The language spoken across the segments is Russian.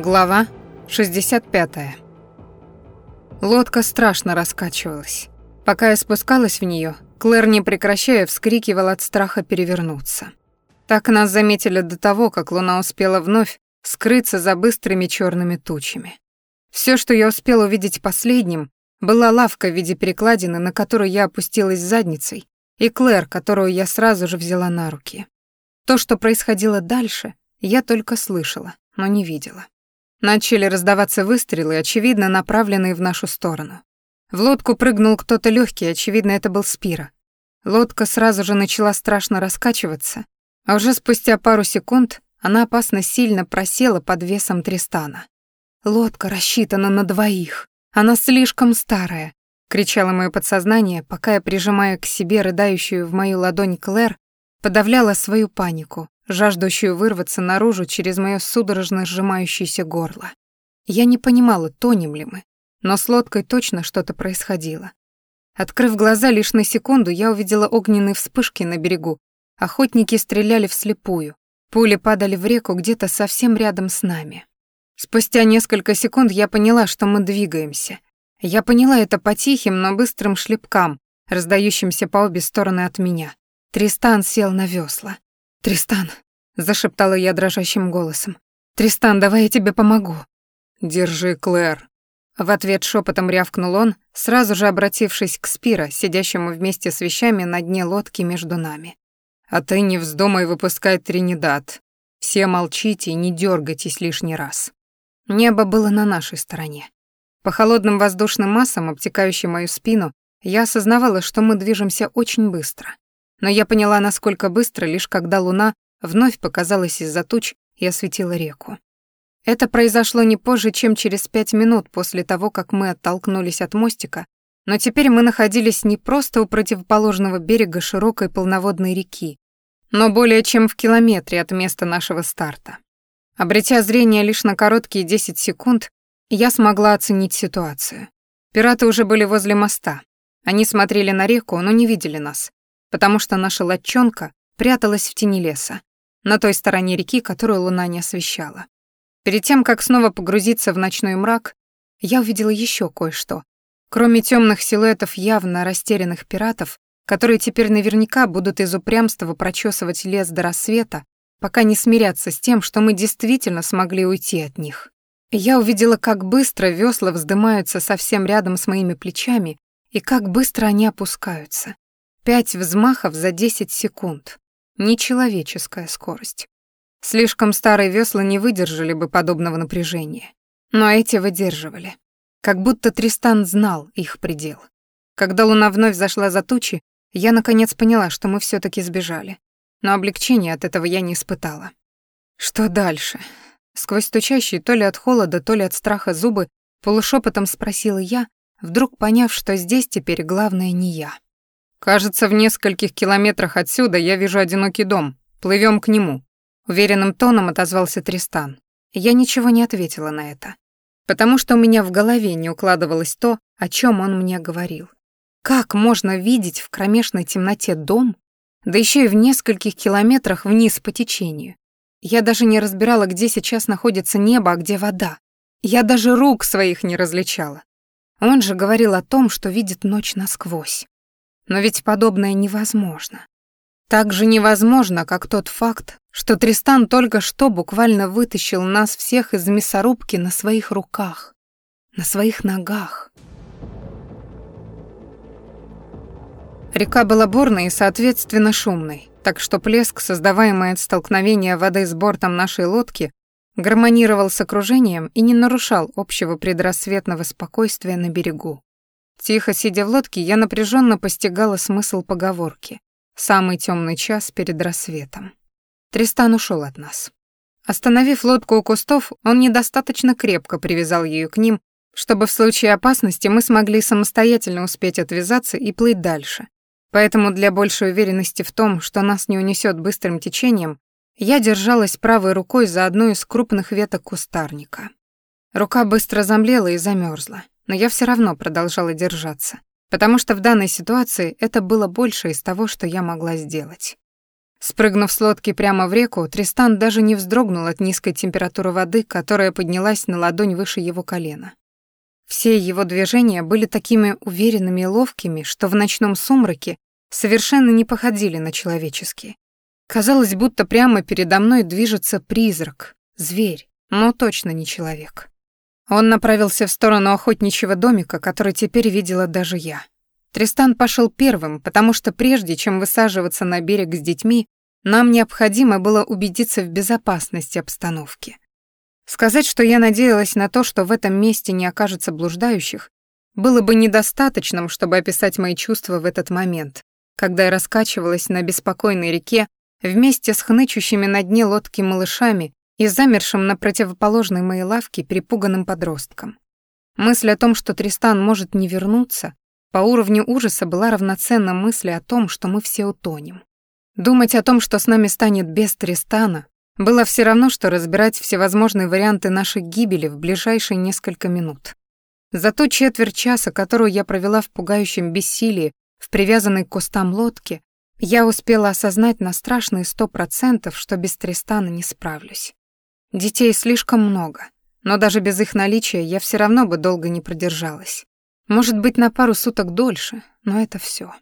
Глава 65. Лодка страшно раскачивалась. Пока я спускалась в нее, Клэр, не прекращая, вскрикивал от страха перевернуться. Так нас заметили до того, как луна успела вновь скрыться за быстрыми черными тучами. Все, что я успела увидеть последним, была лавка в виде перекладины, на которую я опустилась задницей, и Клэр, которую я сразу же взяла на руки. То, что происходило дальше, я только слышала, но не видела. Начали раздаваться выстрелы, очевидно, направленные в нашу сторону. В лодку прыгнул кто-то легкий, очевидно, это был Спира. Лодка сразу же начала страшно раскачиваться, а уже спустя пару секунд она опасно сильно просела под весом Тристана. «Лодка рассчитана на двоих. Она слишком старая», — кричало мое подсознание, пока я, прижимая к себе рыдающую в мою ладонь Клэр, подавляла свою панику, жаждущую вырваться наружу через моё судорожно сжимающееся горло. Я не понимала, тонем ли мы, но с лодкой точно что-то происходило. Открыв глаза лишь на секунду, я увидела огненные вспышки на берегу. Охотники стреляли вслепую. Пули падали в реку где-то совсем рядом с нами. Спустя несколько секунд я поняла, что мы двигаемся. Я поняла это по тихим, но быстрым шлепкам, раздающимся по обе стороны от меня. Тристан сел на весла. «Тристан», — зашептала я дрожащим голосом. «Тристан, давай я тебе помогу». «Держи, Клэр». В ответ шепотом рявкнул он, сразу же обратившись к Спира, сидящему вместе с вещами на дне лодки между нами. «А ты не вздумай выпускать Тринидад. Все молчите и не дергайтесь лишний раз». Небо было на нашей стороне. По холодным воздушным массам, обтекающим мою спину, я осознавала, что мы движемся очень быстро но я поняла, насколько быстро, лишь когда луна вновь показалась из-за туч и осветила реку. Это произошло не позже, чем через пять минут после того, как мы оттолкнулись от мостика, но теперь мы находились не просто у противоположного берега широкой полноводной реки, но более чем в километре от места нашего старта. Обретя зрение лишь на короткие 10 секунд, я смогла оценить ситуацию. Пираты уже были возле моста. Они смотрели на реку, но не видели нас потому что наша лодчонка пряталась в тени леса, на той стороне реки, которую луна не освещала. Перед тем, как снова погрузиться в ночной мрак, я увидела еще кое-что. Кроме темных силуэтов явно растерянных пиратов, которые теперь наверняка будут из упрямства прочесывать лес до рассвета, пока не смирятся с тем, что мы действительно смогли уйти от них. Я увидела, как быстро весла вздымаются совсем рядом с моими плечами и как быстро они опускаются. Пять взмахов за 10 секунд. Нечеловеческая скорость. Слишком старые весла не выдержали бы подобного напряжения. Но эти выдерживали. Как будто Тристан знал их предел. Когда луна вновь зашла за тучи, я наконец поняла, что мы все таки сбежали. Но облегчения от этого я не испытала. Что дальше? Сквозь стучащие то ли от холода, то ли от страха зубы, полушепотом спросила я, вдруг поняв, что здесь теперь главное не я. «Кажется, в нескольких километрах отсюда я вижу одинокий дом. Плывем к нему», — уверенным тоном отозвался Тристан. Я ничего не ответила на это, потому что у меня в голове не укладывалось то, о чем он мне говорил. Как можно видеть в кромешной темноте дом, да еще и в нескольких километрах вниз по течению? Я даже не разбирала, где сейчас находится небо, а где вода. Я даже рук своих не различала. Он же говорил о том, что видит ночь насквозь. Но ведь подобное невозможно. Так же невозможно, как тот факт, что Тристан только что буквально вытащил нас всех из мясорубки на своих руках, на своих ногах. Река была бурной и, соответственно, шумной, так что плеск, создаваемый от столкновения воды с бортом нашей лодки, гармонировал с окружением и не нарушал общего предрассветного спокойствия на берегу. Тихо сидя в лодке, я напряженно постигала смысл поговорки «Самый темный час перед рассветом». Тристан ушел от нас. Остановив лодку у кустов, он недостаточно крепко привязал ее к ним, чтобы в случае опасности мы смогли самостоятельно успеть отвязаться и плыть дальше. Поэтому для большей уверенности в том, что нас не унесет быстрым течением, я держалась правой рукой за одну из крупных веток кустарника. Рука быстро замлела и замерзла но я все равно продолжала держаться, потому что в данной ситуации это было больше из того, что я могла сделать. Спрыгнув с лодки прямо в реку, Тристан даже не вздрогнул от низкой температуры воды, которая поднялась на ладонь выше его колена. Все его движения были такими уверенными и ловкими, что в ночном сумраке совершенно не походили на человеческие. Казалось, будто прямо передо мной движется призрак, зверь, но точно не человек. Он направился в сторону охотничьего домика, который теперь видела даже я. Тристан пошел первым, потому что прежде чем высаживаться на берег с детьми, нам необходимо было убедиться в безопасности обстановки. Сказать, что я надеялась на то, что в этом месте не окажется блуждающих, было бы недостаточным, чтобы описать мои чувства в этот момент, когда я раскачивалась на беспокойной реке вместе с хнычущими на дне лодки малышами и замершим на противоположной моей лавке перепуганным подростком. Мысль о том, что Тристан может не вернуться, по уровню ужаса была равноценна мысли о том, что мы все утонем. Думать о том, что с нами станет без Тристана, было все равно, что разбирать всевозможные варианты нашей гибели в ближайшие несколько минут. За ту четверть часа, которую я провела в пугающем бессилии в привязанной к кустам лодке, я успела осознать на страшные сто процентов, что без Тристана не справлюсь. Детей слишком много, но даже без их наличия я все равно бы долго не продержалась. Может быть, на пару суток дольше, но это все.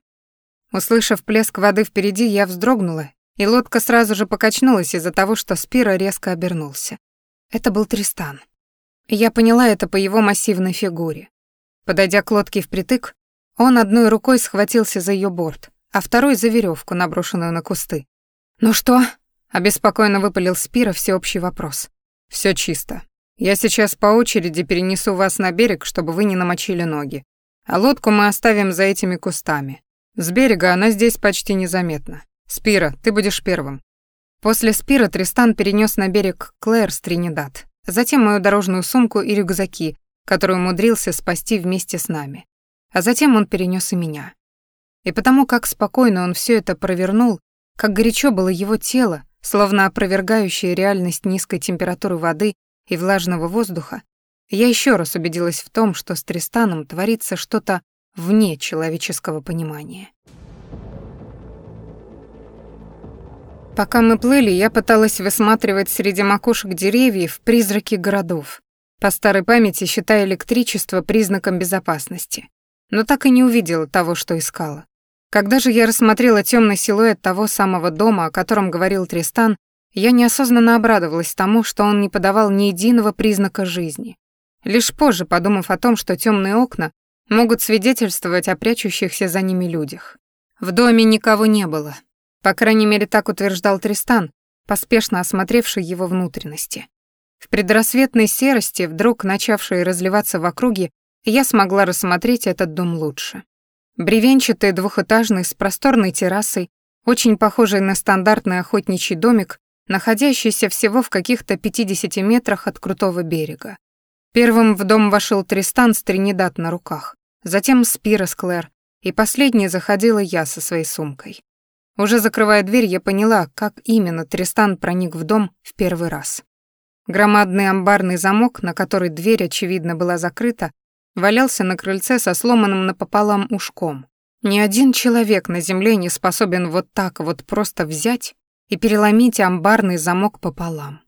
Услышав плеск воды впереди, я вздрогнула, и лодка сразу же покачнулась из-за того, что Спира резко обернулся. Это был Тристан. Я поняла это по его массивной фигуре. Подойдя к лодке впритык, он одной рукой схватился за ее борт, а второй за веревку, наброшенную на кусты. «Ну что?» — обеспокоенно выпалил Спира всеобщий вопрос. Все чисто. Я сейчас по очереди перенесу вас на берег, чтобы вы не намочили ноги. А лодку мы оставим за этими кустами. С берега она здесь почти незаметна. Спира, ты будешь первым. После Спира Тристан перенес на берег Клэр с Тринидад, затем мою дорожную сумку и рюкзаки, которую умудрился спасти вместе с нами. А затем он перенес и меня. И потому, как спокойно он все это провернул, как горячо было его тело, словно опровергающее реальность низкой температуры воды и влажного воздуха, я еще раз убедилась в том, что с Тристаном творится что-то вне человеческого понимания. Пока мы плыли, я пыталась высматривать среди макушек деревьев призраки городов, по старой памяти считая электричество признаком безопасности, но так и не увидела того, что искала. Когда же я рассмотрела темный силуэт того самого дома, о котором говорил Тристан, я неосознанно обрадовалась тому, что он не подавал ни единого признака жизни. Лишь позже, подумав о том, что темные окна могут свидетельствовать о прячущихся за ними людях. В доме никого не было. По крайней мере, так утверждал Тристан, поспешно осмотревший его внутренности. В предрассветной серости, вдруг начавшей разливаться в округе, я смогла рассмотреть этот дом лучше. Бревенчатый двухэтажный с просторной террасой, очень похожий на стандартный охотничий домик, находящийся всего в каких-то 50 метрах от крутого берега. Первым в дом вошел Тристан с Тринидад на руках, затем Спира с Клэр, и последней заходила я со своей сумкой. Уже закрывая дверь, я поняла, как именно Тристан проник в дом в первый раз. Громадный амбарный замок, на который дверь, очевидно, была закрыта, валялся на крыльце со сломанным напополам ушком. Ни один человек на земле не способен вот так вот просто взять и переломить амбарный замок пополам.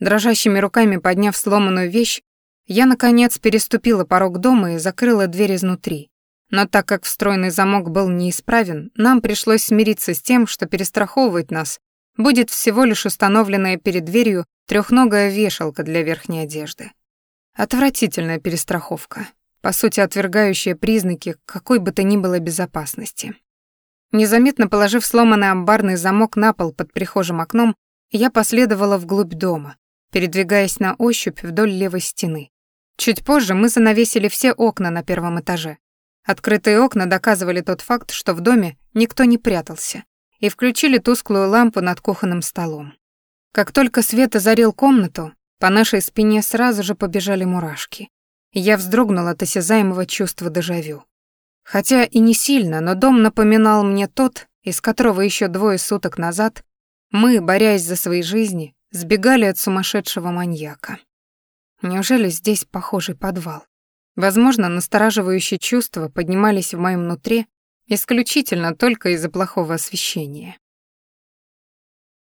Дрожащими руками подняв сломанную вещь, я, наконец, переступила порог дома и закрыла дверь изнутри. Но так как встроенный замок был неисправен, нам пришлось смириться с тем, что перестраховывать нас будет всего лишь установленная перед дверью трехногая вешалка для верхней одежды. Отвратительная перестраховка, по сути отвергающая признаки какой бы то ни было безопасности. Незаметно положив сломанный амбарный замок на пол под прихожим окном, я последовала вглубь дома, передвигаясь на ощупь вдоль левой стены. Чуть позже мы занавесили все окна на первом этаже. Открытые окна доказывали тот факт, что в доме никто не прятался, и включили тусклую лампу над кухонным столом. Как только свет озарил комнату, по нашей спине сразу же побежали мурашки. Я вздрогнула от осязаемого чувства дежавю. Хотя и не сильно, но дом напоминал мне тот, из которого еще двое суток назад мы, борясь за свои жизни, сбегали от сумасшедшего маньяка. Неужели здесь похожий подвал? Возможно, настораживающие чувства поднимались в моем нутре исключительно только из-за плохого освещения.